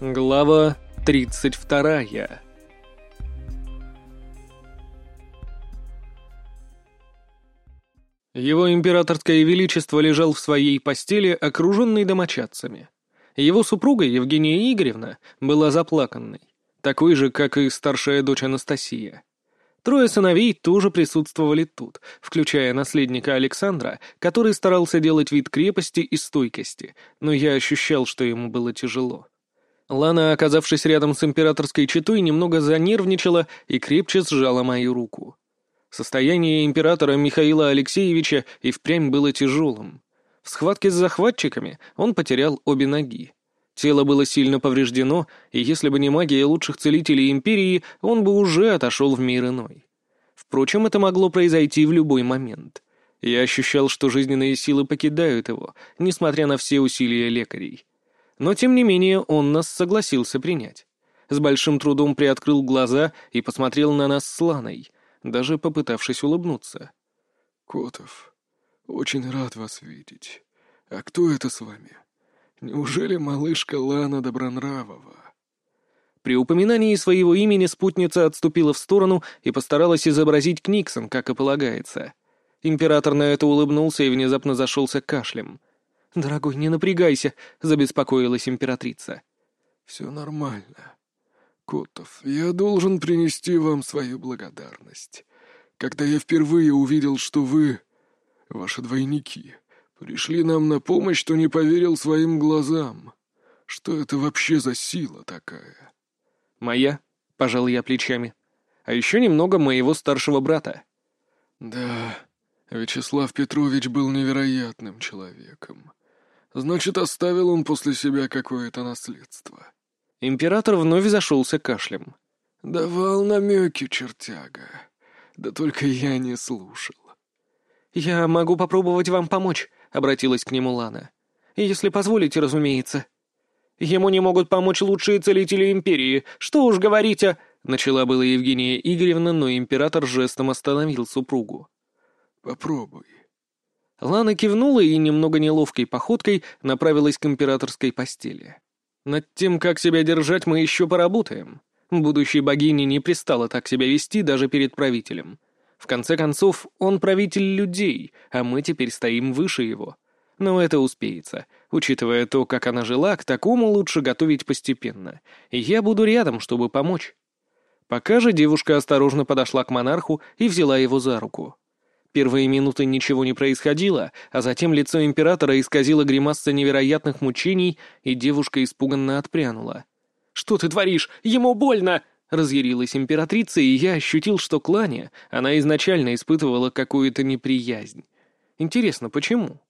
Глава 32 Его императорское величество лежал в своей постели, окруженный домочадцами. Его супруга Евгения Игоревна была заплаканной, такой же, как и старшая дочь Анастасия. Трое сыновей тоже присутствовали тут, включая наследника Александра, который старался делать вид крепости и стойкости, но я ощущал, что ему было тяжело. Лана, оказавшись рядом с императорской четой, немного занервничала и крепче сжала мою руку. Состояние императора Михаила Алексеевича и впрямь было тяжелым. В схватке с захватчиками он потерял обе ноги. Тело было сильно повреждено, и если бы не магия лучших целителей империи, он бы уже отошел в мир иной. Впрочем, это могло произойти в любой момент. Я ощущал, что жизненные силы покидают его, несмотря на все усилия лекарей. Но, тем не менее, он нас согласился принять. С большим трудом приоткрыл глаза и посмотрел на нас с Ланой, даже попытавшись улыбнуться. «Котов, очень рад вас видеть. А кто это с вами? Неужели малышка Лана Добронравова?» При упоминании своего имени спутница отступила в сторону и постаралась изобразить Книксон, как и полагается. Император на это улыбнулся и внезапно зашелся кашлем — «Дорогой, не напрягайся», — забеспокоилась императрица. «Все нормально. Котов, я должен принести вам свою благодарность. Когда я впервые увидел, что вы, ваши двойники, пришли нам на помощь, то не поверил своим глазам. Что это вообще за сила такая?» «Моя», — пожал я плечами. «А еще немного моего старшего брата». «Да, Вячеслав Петрович был невероятным человеком. Значит, оставил он после себя какое-то наследство. Император вновь зашелся кашлем. Давал намеки, чертяга. Да только я не слушал. «Я могу попробовать вам помочь», — обратилась к нему Лана. «Если позволите, разумеется». «Ему не могут помочь лучшие целители Империи. Что уж говорить о...» Начала была Евгения Игоревна, но император жестом остановил супругу. «Попробуй. Лана кивнула и немного неловкой походкой направилась к императорской постели. Над тем, как себя держать, мы еще поработаем. Будущей богине не пристало так себя вести даже перед правителем. В конце концов, он правитель людей, а мы теперь стоим выше его. Но это успеется. Учитывая то, как она жила, к такому лучше готовить постепенно. И я буду рядом, чтобы помочь. Пока же девушка осторожно подошла к монарху и взяла его за руку. Первые минуты ничего не происходило, а затем лицо императора исказило гримаса невероятных мучений, и девушка испуганно отпрянула. «Что ты творишь? Ему больно!» Разъярилась императрица, и я ощутил, что к она изначально испытывала какую-то неприязнь. Интересно, почему?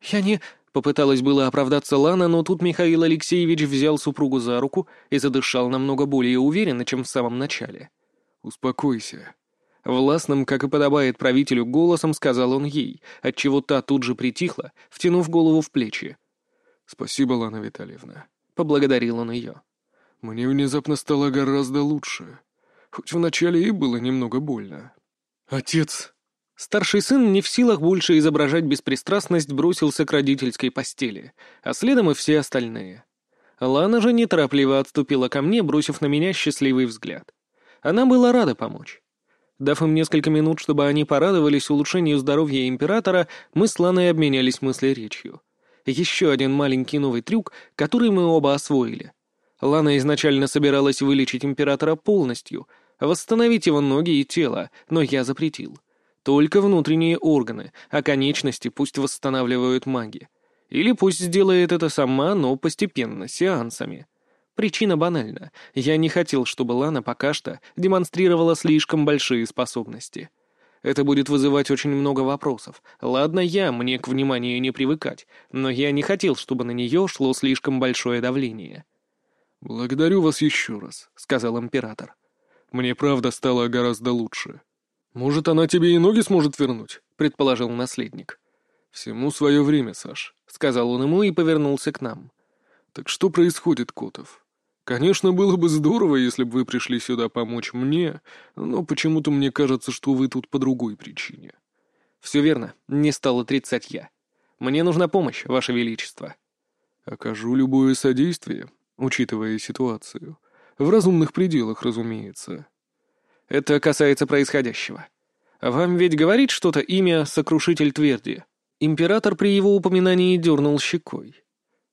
«Я не...» — попыталась было оправдаться Лана, но тут Михаил Алексеевич взял супругу за руку и задышал намного более уверенно, чем в самом начале. «Успокойся», Властным, как и подобает правителю, голосом сказал он ей, отчего та тут же притихла, втянув голову в плечи. «Спасибо, Лана Витальевна», — поблагодарил он ее. «Мне внезапно стало гораздо лучше, хоть вначале и было немного больно». «Отец!» Старший сын, не в силах больше изображать беспристрастность, бросился к родительской постели, а следом и все остальные. Лана же неторопливо отступила ко мне, бросив на меня счастливый взгляд. Она была рада помочь. Дав им несколько минут, чтобы они порадовались улучшению здоровья императора, мы с Ланой обменялись мыслеречью. Еще один маленький новый трюк, который мы оба освоили. Лана изначально собиралась вылечить императора полностью, восстановить его ноги и тело, но я запретил. Только внутренние органы, а конечности пусть восстанавливают маги. Или пусть сделает это сама, но постепенно, сеансами. Причина банальна. Я не хотел, чтобы Лана пока что демонстрировала слишком большие способности. Это будет вызывать очень много вопросов. Ладно, я, мне к вниманию не привыкать, но я не хотел, чтобы на нее шло слишком большое давление. «Благодарю вас еще раз», — сказал император. «Мне правда стало гораздо лучше». «Может, она тебе и ноги сможет вернуть?» — предположил наследник. «Всему свое время, Саш», — сказал он ему и повернулся к нам. «Так что происходит, Котов?» Конечно, было бы здорово, если бы вы пришли сюда помочь мне, но почему-то мне кажется, что вы тут по другой причине. Все верно, не стал отрицать я. Мне нужна помощь, Ваше Величество. Окажу любое содействие, учитывая ситуацию. В разумных пределах, разумеется. Это касается происходящего. Вам ведь говорит что-то имя Сокрушитель Тверди? Император при его упоминании дернул щекой.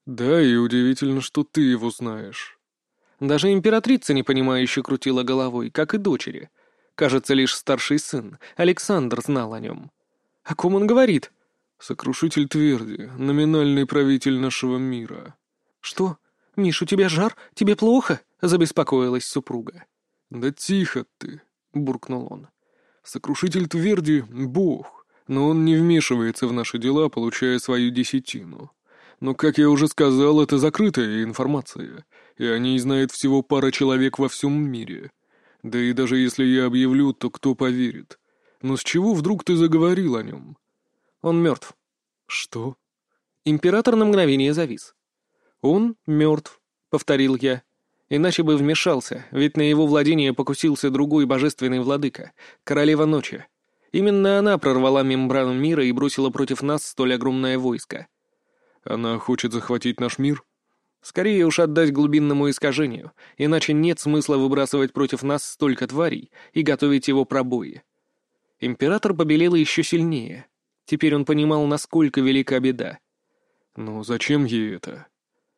Да, и удивительно, что ты его знаешь. Даже императрица непонимающе крутила головой, как и дочери. Кажется, лишь старший сын, Александр, знал о нем. О ком он говорит? Сокрушитель Тверди, номинальный правитель нашего мира. Что? Миш, у тебя жар? Тебе плохо? Забеспокоилась супруга. Да тихо ты, буркнул он. Сокрушитель Тверди — бог, но он не вмешивается в наши дела, получая свою десятину. Но, как я уже сказал, это закрытая информация, и о ней знает всего пара человек во всем мире. Да и даже если я объявлю, то кто поверит? Но с чего вдруг ты заговорил о нем? Он мертв. Что? Император на мгновение завис. Он мертв, повторил я. Иначе бы вмешался, ведь на его владение покусился другой божественный владыка, королева ночи. Именно она прорвала мембрану мира и бросила против нас столь огромное войско. Она хочет захватить наш мир? Скорее уж отдать глубинному искажению, иначе нет смысла выбрасывать против нас столько тварей и готовить его пробои. Император побелел еще сильнее. Теперь он понимал, насколько велика беда. «Ну зачем ей это?»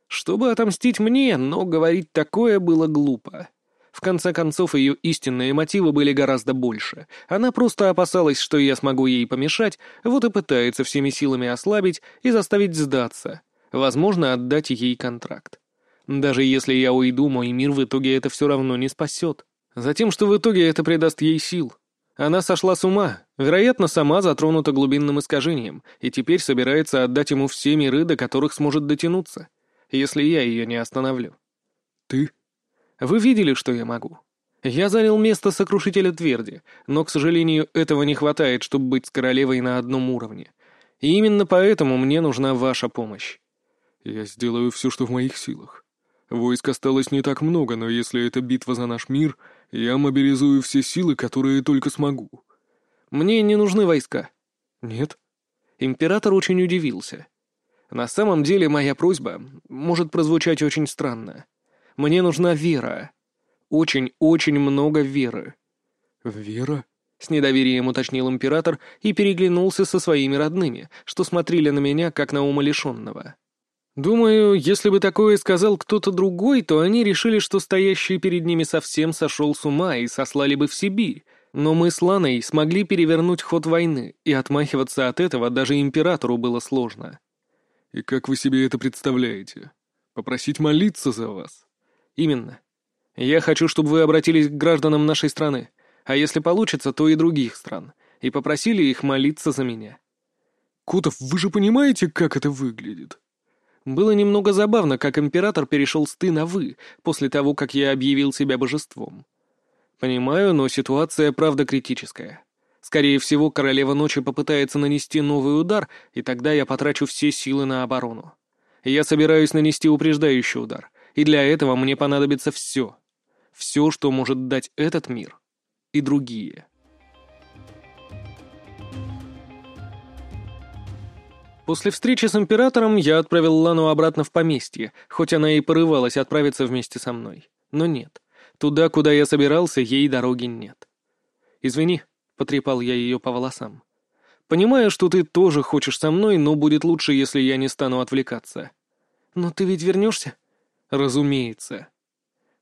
Чтобы отомстить мне, но говорить такое было глупо. В конце концов, ее истинные мотивы были гораздо больше. Она просто опасалась, что я смогу ей помешать, вот и пытается всеми силами ослабить и заставить сдаться. Возможно, отдать ей контракт. Даже если я уйду, мой мир в итоге это все равно не спасет. Затем, что в итоге это придаст ей сил. Она сошла с ума, вероятно, сама затронута глубинным искажением, и теперь собирается отдать ему все миры, до которых сможет дотянуться, если я ее не остановлю. «Ты?» Вы видели, что я могу? Я занял место сокрушителя тверди, но, к сожалению, этого не хватает, чтобы быть с королевой на одном уровне. И именно поэтому мне нужна ваша помощь. Я сделаю все, что в моих силах. Войск осталось не так много, но если это битва за наш мир, я мобилизую все силы, которые только смогу. Мне не нужны войска. Нет? Император очень удивился. На самом деле моя просьба может прозвучать очень странно. Мне нужна вера. Очень-очень много веры». «Вера?» — с недоверием уточнил император и переглянулся со своими родными, что смотрели на меня, как на умалишенного. Думаю, если бы такое сказал кто-то другой, то они решили, что стоящий перед ними совсем сошел с ума и сослали бы в Сибирь. Но мы с Ланой смогли перевернуть ход войны, и отмахиваться от этого даже императору было сложно. «И как вы себе это представляете? Попросить молиться за вас?» «Именно. Я хочу, чтобы вы обратились к гражданам нашей страны, а если получится, то и других стран, и попросили их молиться за меня». «Котов, вы же понимаете, как это выглядит?» Было немного забавно, как император перешел с «ты» на «вы» после того, как я объявил себя божеством. Понимаю, но ситуация правда критическая. Скорее всего, королева ночи попытается нанести новый удар, и тогда я потрачу все силы на оборону. Я собираюсь нанести упреждающий удар, и для этого мне понадобится все. Все, что может дать этот мир и другие. После встречи с императором я отправил Лану обратно в поместье, хоть она и порывалась отправиться вместе со мной. Но нет. Туда, куда я собирался, ей дороги нет. «Извини», — потрепал я ее по волосам. «Понимаю, что ты тоже хочешь со мной, но будет лучше, если я не стану отвлекаться». «Но ты ведь вернешься?» Разумеется.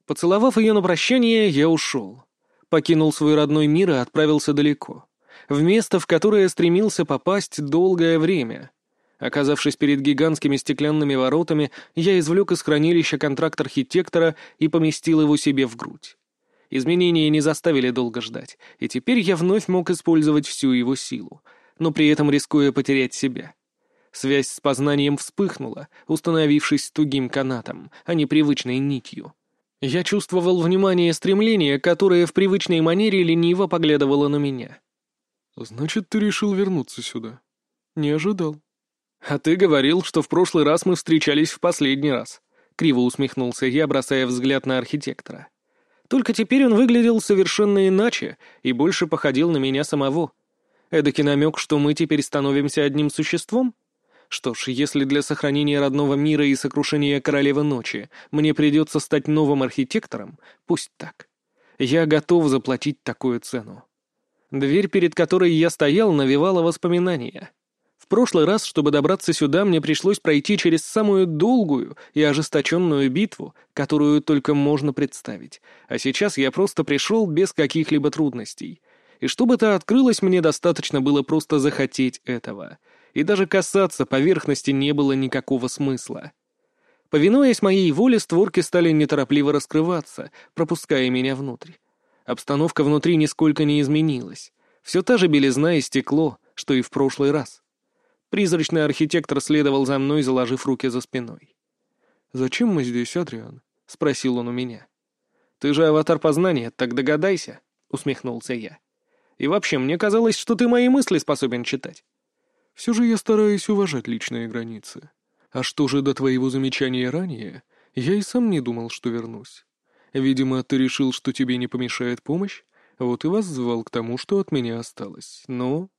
Поцеловав ее на прощание, я ушел. Покинул свой родной мир и отправился далеко. В место, в которое стремился попасть долгое время. Оказавшись перед гигантскими стеклянными воротами, я извлек из хранилища контракт архитектора и поместил его себе в грудь. Изменения не заставили долго ждать, и теперь я вновь мог использовать всю его силу, но при этом рискуя потерять себя. Связь с познанием вспыхнула, установившись тугим канатом, а не привычной нитью. Я чувствовал внимание и стремление, которое в привычной манере лениво поглядывало на меня. «Значит, ты решил вернуться сюда?» «Не ожидал». «А ты говорил, что в прошлый раз мы встречались в последний раз», — криво усмехнулся я, бросая взгляд на архитектора. «Только теперь он выглядел совершенно иначе и больше походил на меня самого. Эдакий намек, что мы теперь становимся одним существом?» Что ж, если для сохранения родного мира и сокрушения королевы ночи мне придется стать новым архитектором, пусть так. Я готов заплатить такую цену. Дверь, перед которой я стоял, навевала воспоминания. В прошлый раз, чтобы добраться сюда, мне пришлось пройти через самую долгую и ожесточенную битву, которую только можно представить. А сейчас я просто пришел без каких-либо трудностей. И чтобы это открылось, мне достаточно было просто захотеть этого — и даже касаться поверхности не было никакого смысла. Повинуясь моей воле, створки стали неторопливо раскрываться, пропуская меня внутрь. Обстановка внутри нисколько не изменилась. Все та же белизна и стекло, что и в прошлый раз. Призрачный архитектор следовал за мной, заложив руки за спиной. «Зачем мы здесь, Адриан?» — спросил он у меня. «Ты же аватар познания, так догадайся», — усмехнулся я. «И вообще, мне казалось, что ты мои мысли способен читать». Все же я стараюсь уважать личные границы. А что же до твоего замечания ранее, я и сам не думал, что вернусь. Видимо, ты решил, что тебе не помешает помощь, вот и вас звал к тому, что от меня осталось. Но...»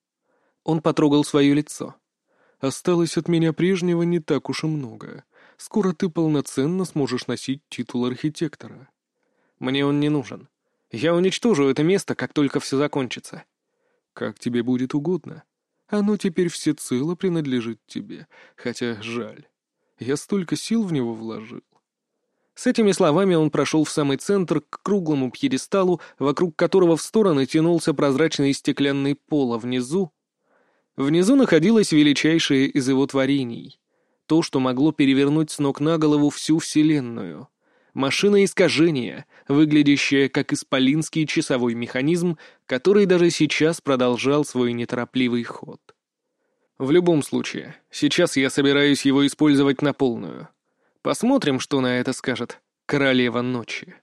Он потрогал свое лицо. «Осталось от меня прежнего не так уж и много. Скоро ты полноценно сможешь носить титул архитектора». «Мне он не нужен. Я уничтожу это место, как только все закончится». «Как тебе будет угодно. Оно теперь всецело принадлежит тебе, хотя жаль. Я столько сил в него вложил. С этими словами он прошел в самый центр к круглому пьедесталу, вокруг которого в стороны тянулся прозрачный стеклянный пол, а внизу... Внизу находилось величайшее из его творений. То, что могло перевернуть с ног на голову всю Вселенную — Машина искажения, выглядящая как исполинский часовой механизм, который даже сейчас продолжал свой неторопливый ход. В любом случае, сейчас я собираюсь его использовать на полную. Посмотрим, что на это скажет Королева Ночи.